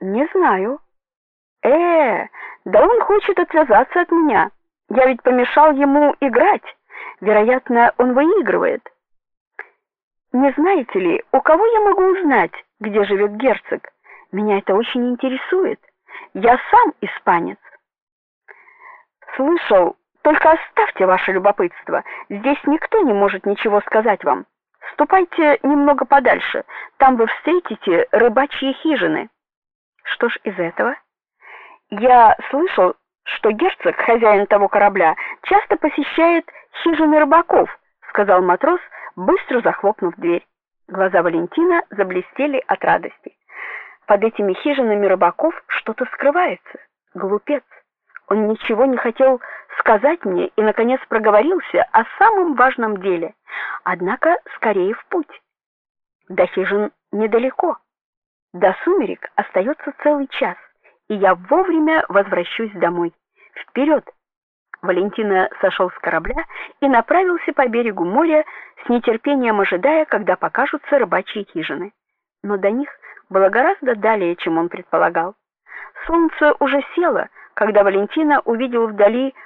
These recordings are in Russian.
Не знаю. Э, да он хочет отвязаться от меня. Я ведь помешал ему играть. Вероятно, он выигрывает. Не знаете ли, у кого я могу узнать, где живет герцог? Меня это очень интересует. Я сам испанец. Слышал, только оставьте ваше любопытство. Здесь никто не может ничего сказать вам. Ступайте немного подальше. Там вы встретите рыбачьи хижины. Что ж из этого? Я слышал, что герцог, хозяин того корабля, часто посещает хижины рыбаков, сказал матрос, быстро захлопнув дверь. Глаза Валентина заблестели от радости. Под этими хижинами рыбаков что-то скрывается. Глупец. Он ничего не хотел сказать мне и наконец проговорился о самом важном деле. Однако скорее в путь. До хижин недалеко. До сумерек остается целый час, и я вовремя возвращусь домой. Вперед!» Валентина сошел с корабля и направился по берегу моря, с нетерпением ожидая, когда покажутся рыбачьи хижины. Но до них было гораздо далее, чем он предполагал. Солнце уже село, когда Валентина увидел вдали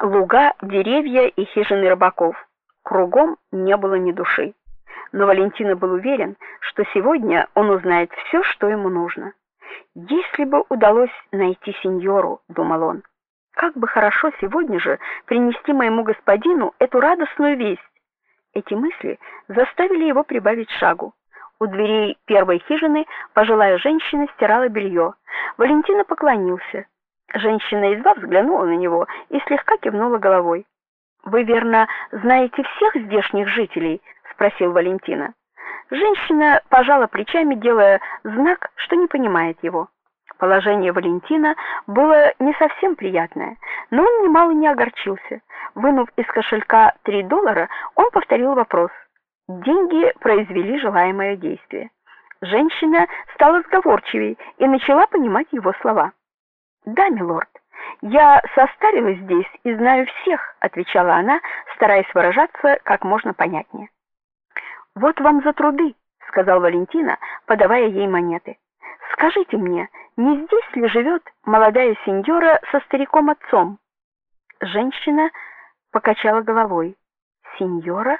луга, деревья и хижины рыбаков. Кругом не было ни души. Но Валентина был уверен, что сегодня он узнает все, что ему нужно. Если бы удалось найти сеньору, думал он. Как бы хорошо сегодня же принести моему господину эту радостную весть. Эти мысли заставили его прибавить шагу. У дверей первой хижины пожилая женщина стирала белье. Валентина поклонился. Женщина едва взглянула на него и слегка кивнула головой. Вы верно знаете всех здешних жителей, спросил Валентина. Женщина пожала плечами, делая знак, что не понимает его. Положение Валентина было не совсем приятное, но он немало не огорчился. Вынув из кошелька три доллара, он повторил вопрос. Деньги произвели желаемое действие. Женщина стала сговорчивей и начала понимать его слова. "Да, милорд, я состарилась здесь и знаю всех", отвечала она, стараясь выражаться как можно понятнее. "Вот вам за труды", сказал Валентина, подавая ей монеты. "Скажите мне, не здесь ли живет молодая сеньора со стариком отцом?" Женщина покачала головой. "Сеньора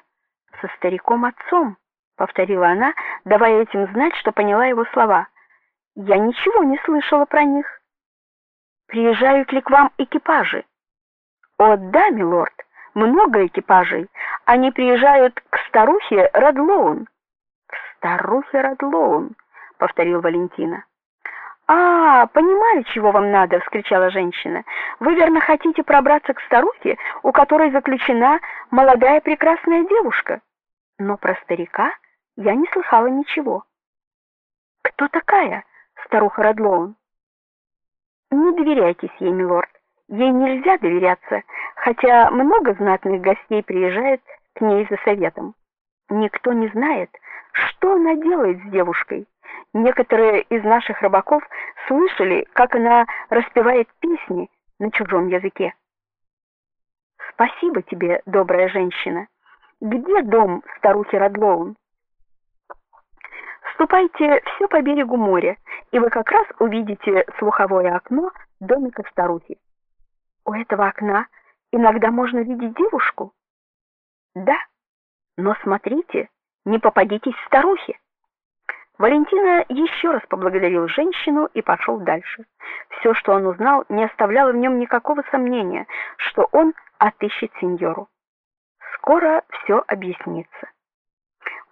со стариком отцом", повторила она, давая этим знать, что поняла его слова. "Я ничего не слышала про них. Приезжают ли к вам экипажи?" "О, да, милорд, много экипажей. Они приезжают к старухе Радлоун. К старухе Радлоун, повторил Валентина. А, понимаю, чего вам надо, вскричала женщина. Вы верно хотите пробраться к старухе, у которой заключена молодая прекрасная девушка. Но про старика я не слыхала ничего. Кто такая старуха Радлоун? Не доверяйтесь ей, милорд. Ей нельзя доверяться, хотя много знатных гостей приезжает к ней за советом. Никто не знает, что она делает с девушкой. Некоторые из наших рыбаков слышали, как она распевает песни на чужом языке. Спасибо тебе, добрая женщина. Где дом старухи Радлоун? Ступайте все по берегу моря, и вы как раз увидите слуховое окно домика старухи. У этого окна иногда можно видеть девушку. Да. Но смотрите, не попадитесь старухе. Валентина еще раз поблагодарил женщину и пошел дальше. Все, что он узнал, не оставляло в нем никакого сомнения, что он отыщет сеньору. Скоро все объяснится.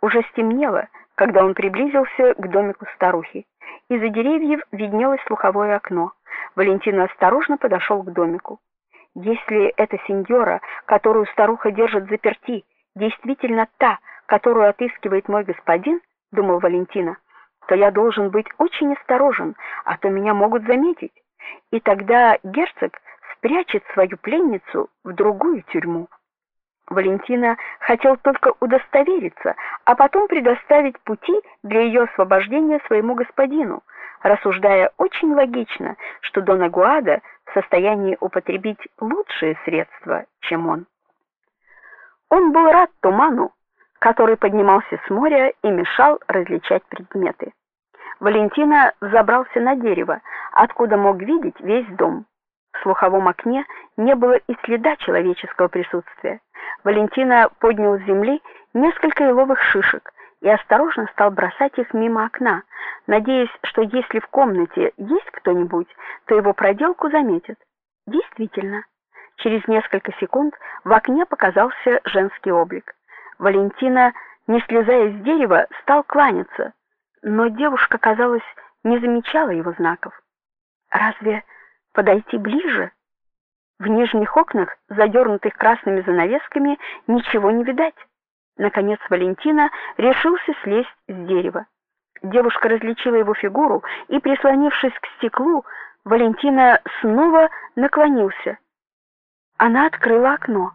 Уже стемнело, когда он приблизился к домику старухи. Из-за деревьев виднелось слуховое окно. Валентин осторожно подошел к домику. Если эта сеньора, которую старуха держит заперти, действительно та, которую отыскивает мой господин, думал Валентина, то я должен быть очень осторожен, а то меня могут заметить. И тогда герцог спрячет свою пленницу в другую тюрьму. Валентина хотел только удостовериться, а потом предоставить пути для ее освобождения своему господину, рассуждая очень логично, что Дон Агуада в состоянии употребить лучшие средства, чем он. Он был рад туману, который поднимался с моря и мешал различать предметы. Валентина взобрался на дерево, откуда мог видеть весь дом. В слуховом окне не было и следа человеческого присутствия. Валентина поднял с земли несколько еловых шишек и осторожно стал бросать их мимо окна, надеясь, что если в комнате есть кто-нибудь, то его проделку заметят. Действительно, через несколько секунд в окне показался женский облик. Валентина, не слезая с дерева, стал кланяться, но девушка, казалось, не замечала его знаков. Разве подойти ближе? В нижних окнах, задернутых красными занавесками, ничего не видать. Наконец Валентина решился слезть с дерева. Девушка различила его фигуру, и, прислонившись к стеклу, Валентина снова наклонился. Она открыла окно.